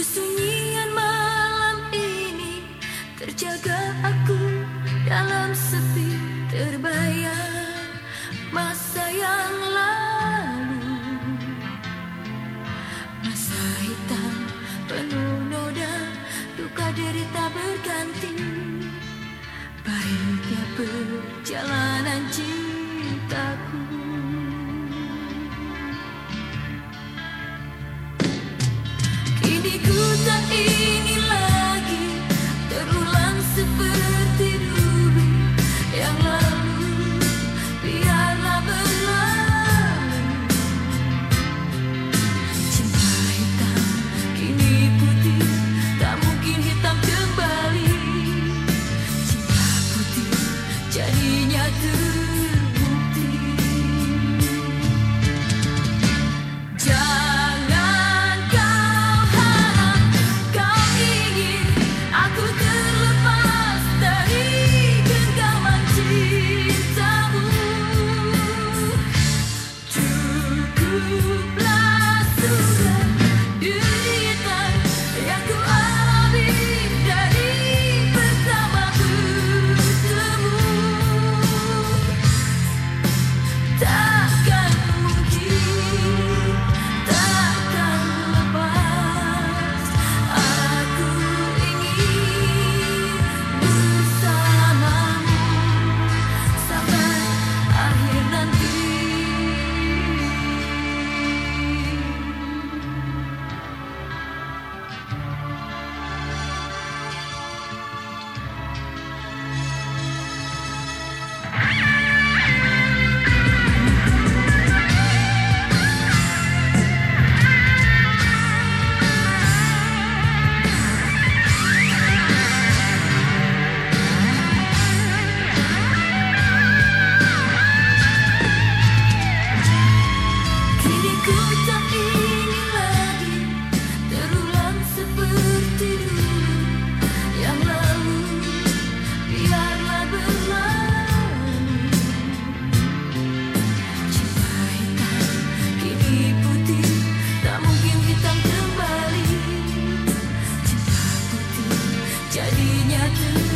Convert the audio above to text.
Kesunyian malam ini terjaga aku dalam sepi terbayang masa yang lalu. Masa hitam penuh noda duka derita berganti. Pahitnya perjalanan cintaku easy. do.